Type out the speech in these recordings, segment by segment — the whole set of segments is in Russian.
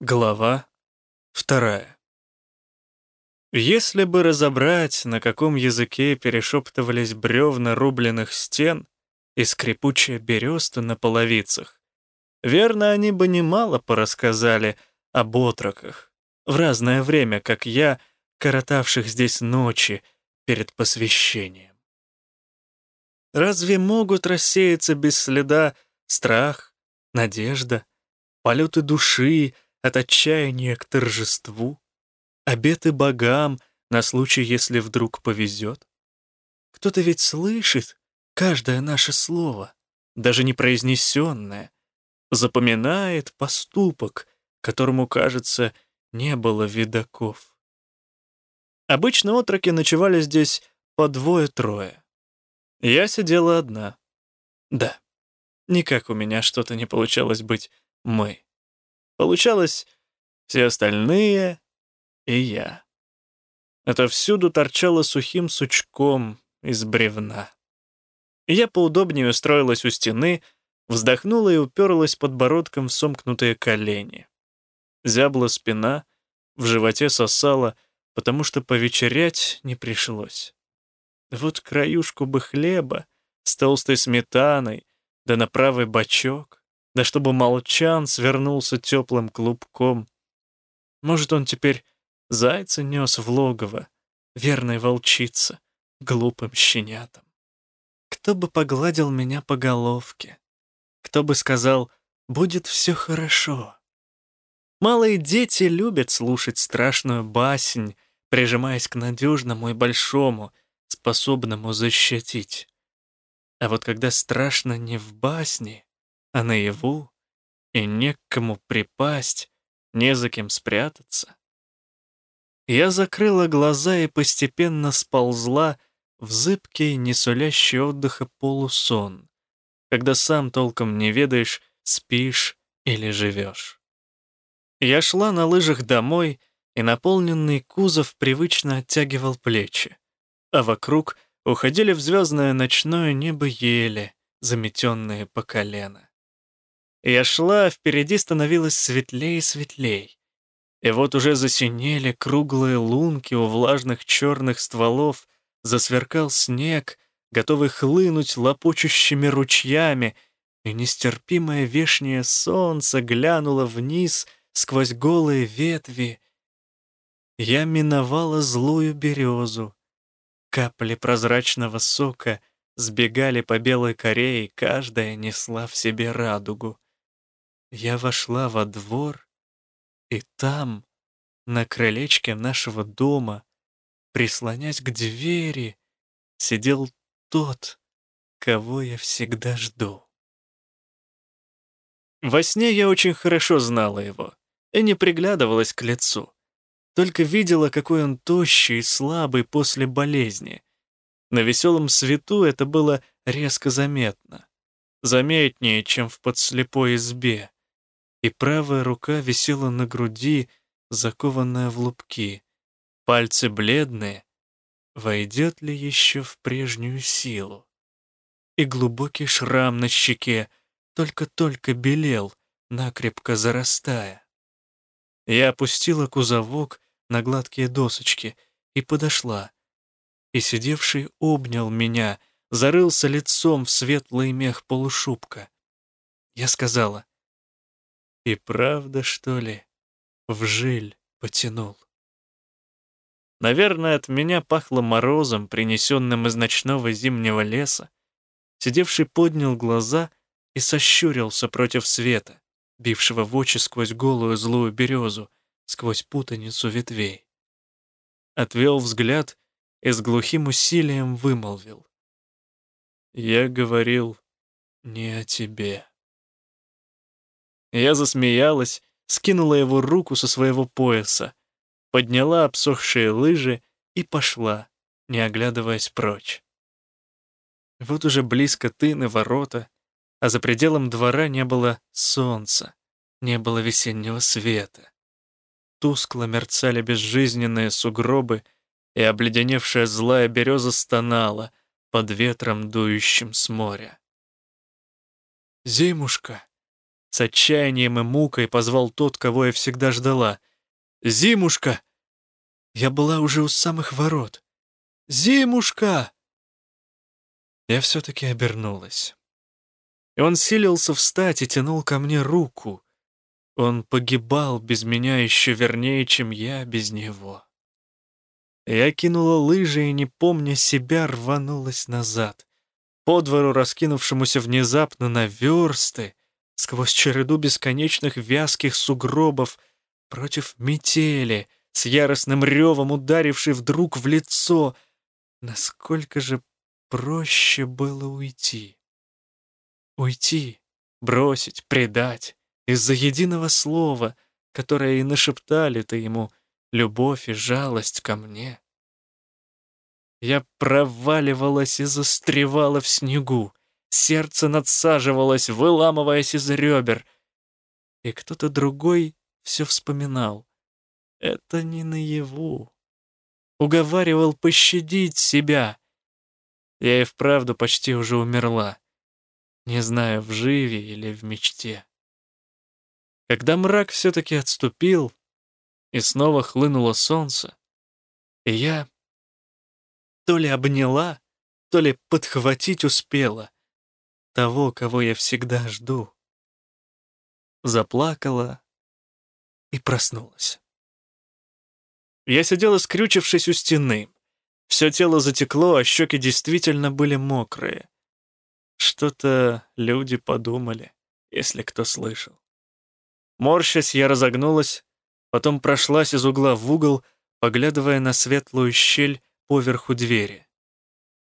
Глава вторая. Если бы разобрать, на каком языке перешептывались бревна рубленых стен и скрипучая береста на половицах, верно, они бы немало порассказали об отроках, в разное время, как я, коротавших здесь ночи перед посвящением. Разве могут рассеяться без следа страх, надежда, полеты души, от отчаяния к торжеству, обеты богам на случай, если вдруг повезет. Кто-то ведь слышит каждое наше слово, даже не произнесенное, запоминает поступок, которому, кажется, не было видаков. Обычно отроки ночевали здесь по двое-трое. Я сидела одна. Да, никак у меня что-то не получалось быть «мы». Получалось все остальные и я. Это всюду торчало сухим сучком из бревна. Я поудобнее устроилась у стены, вздохнула и уперлась подбородком в сомкнутые колени. Зябла спина, в животе сосала, потому что повечерять не пришлось. Вот краюшку бы хлеба с толстой сметаной, да на правый бочок да чтобы молчан свернулся теплым клубком. Может, он теперь зайца нес в логово, верной волчица, глупым щенятам. Кто бы погладил меня по головке? Кто бы сказал «будет все хорошо»? Малые дети любят слушать страшную басень, прижимаясь к надежному и большому, способному защитить. А вот когда страшно не в басне, а наяву, и не к кому припасть, не за кем спрятаться. Я закрыла глаза и постепенно сползла в зыбкий, не сулящий отдыха полусон, когда сам толком не ведаешь, спишь или живешь. Я шла на лыжах домой, и наполненный кузов привычно оттягивал плечи, а вокруг уходили в звездное ночное небо ели, заметенные по колено. Я шла, а впереди становилось светлее и светлей. И вот уже засинели круглые лунки у влажных черных стволов, засверкал снег, готовый хлынуть лопочущими ручьями, и нестерпимое вешнее солнце глянуло вниз сквозь голые ветви. Я миновала злую березу. Капли прозрачного сока сбегали по белой коре, и каждая несла в себе радугу. Я вошла во двор, и там, на крылечке нашего дома, прислонясь к двери, сидел тот, кого я всегда жду. Во сне я очень хорошо знала его и не приглядывалась к лицу, только видела, какой он тощий и слабый после болезни. На веселом свету это было резко заметно, заметнее, чем в подслепой избе и правая рука висела на груди, закованная в лупки. Пальцы бледные. Войдет ли еще в прежнюю силу? И глубокий шрам на щеке только-только белел, накрепко зарастая. Я опустила кузовок на гладкие досочки и подошла. И сидевший обнял меня, зарылся лицом в светлый мех полушубка. Я сказала, и правда, что ли, в жиль потянул. Наверное, от меня пахло морозом, принесенным из ночного зимнего леса. Сидевший поднял глаза и сощурился против света, бившего в очи сквозь голую злую березу, сквозь путаницу ветвей. Отвел взгляд и с глухим усилием вымолвил. «Я говорил не о тебе». Я засмеялась, скинула его руку со своего пояса, подняла обсохшие лыжи и пошла, не оглядываясь прочь. Вот уже близко тыны ворота, а за пределом двора не было солнца, не было весеннего света. Тускло мерцали безжизненные сугробы, и обледеневшая злая береза стонала под ветром, дующим с моря. «Зимушка!» С отчаянием и мукой позвал тот, кого я всегда ждала. «Зимушка!» Я была уже у самых ворот. «Зимушка!» Я все-таки обернулась. И он силился встать и тянул ко мне руку. Он погибал без меня еще вернее, чем я без него. Я кинула лыжи и, не помня себя, рванулась назад. По двору, раскинувшемуся внезапно на версты, сквозь череду бесконечных вязких сугробов, против метели, с яростным ревом ударившей вдруг в лицо. Насколько же проще было уйти. Уйти, бросить, предать, из-за единого слова, которое и нашептали-то ему любовь и жалость ко мне. Я проваливалась и застревала в снегу, сердце надсаживалось, выламываясь из ребер. И кто-то другой все вспоминал. Это не наяву. Уговаривал пощадить себя. Я и вправду почти уже умерла. Не знаю, в живе или в мечте. Когда мрак все-таки отступил, и снова хлынуло солнце, и я то ли обняла, то ли подхватить успела того, кого я всегда жду. Заплакала и проснулась. Я сидела, скрючившись у стены. Все тело затекло, а щеки действительно были мокрые. Что-то люди подумали, если кто слышал. Морщась, я разогнулась, потом прошлась из угла в угол, поглядывая на светлую щель поверху двери.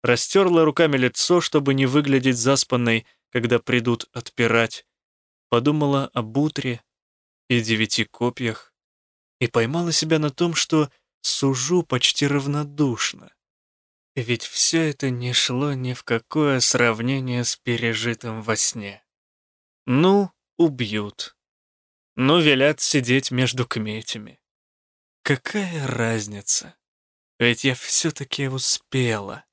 Растерла руками лицо, чтобы не выглядеть заспанной, когда придут отпирать. Подумала об утре и девяти копьях и поймала себя на том, что сужу почти равнодушно. Ведь все это не шло ни в какое сравнение с пережитым во сне. Ну, убьют. Ну, велят сидеть между кметями. Какая разница? Ведь я все-таки успела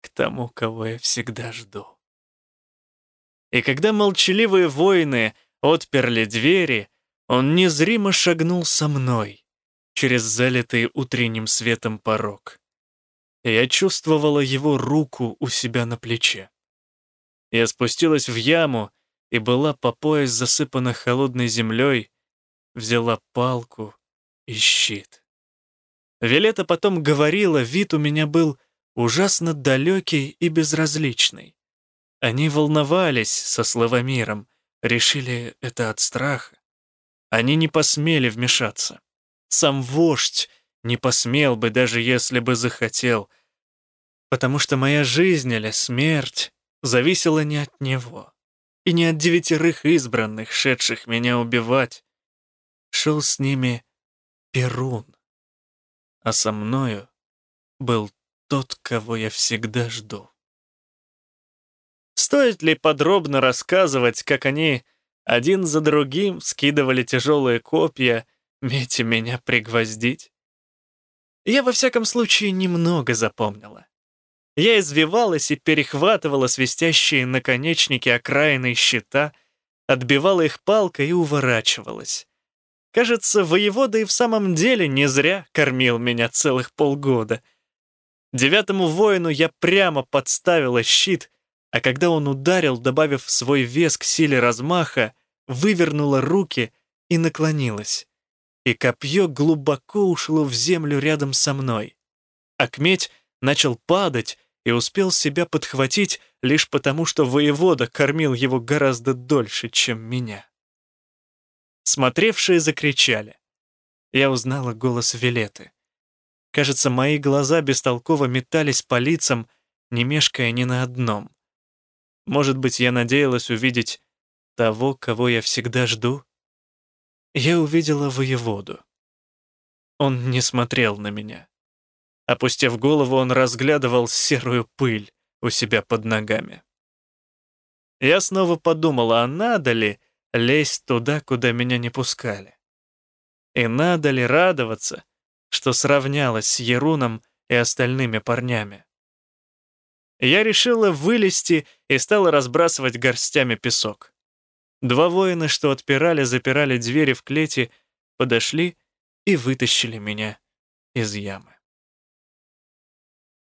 к тому, кого я всегда жду. И когда молчаливые воины отперли двери, он незримо шагнул со мной через залитый утренним светом порог. Я чувствовала его руку у себя на плече. Я спустилась в яму и была по пояс засыпана холодной землей, взяла палку и щит. Вилета потом говорила, вид у меня был ужасно далекий и безразличный. Они волновались со Славомиром, решили это от страха. Они не посмели вмешаться. Сам вождь не посмел бы, даже если бы захотел, потому что моя жизнь или смерть зависела не от него и не от девятерых избранных, шедших меня убивать. Шел с ними Перун а со мною был тот, кого я всегда жду. Стоит ли подробно рассказывать, как они один за другим скидывали тяжелые копья, метя меня пригвоздить? Я во всяком случае немного запомнила. Я извивалась и перехватывала свистящие наконечники окраины щита, отбивала их палкой и уворачивалась. Кажется, воевода и в самом деле не зря кормил меня целых полгода. Девятому воину я прямо подставила щит, а когда он ударил, добавив свой вес к силе размаха, вывернула руки и наклонилась. И копье глубоко ушло в землю рядом со мной. Акметь начал падать и успел себя подхватить лишь потому, что воевода кормил его гораздо дольше, чем меня. Смотревшие закричали. Я узнала голос Вилеты. Кажется, мои глаза бестолково метались по лицам, не мешкая ни на одном. Может быть, я надеялась увидеть того, кого я всегда жду? Я увидела воеводу. Он не смотрел на меня. Опустив голову, он разглядывал серую пыль у себя под ногами. Я снова подумала, а надо ли лезть туда, куда меня не пускали. И надо ли радоваться, что сравнялась с Еруном и остальными парнями? Я решила вылезти и стала разбрасывать горстями песок. Два воина, что отпирали-запирали двери в клете, подошли и вытащили меня из ямы.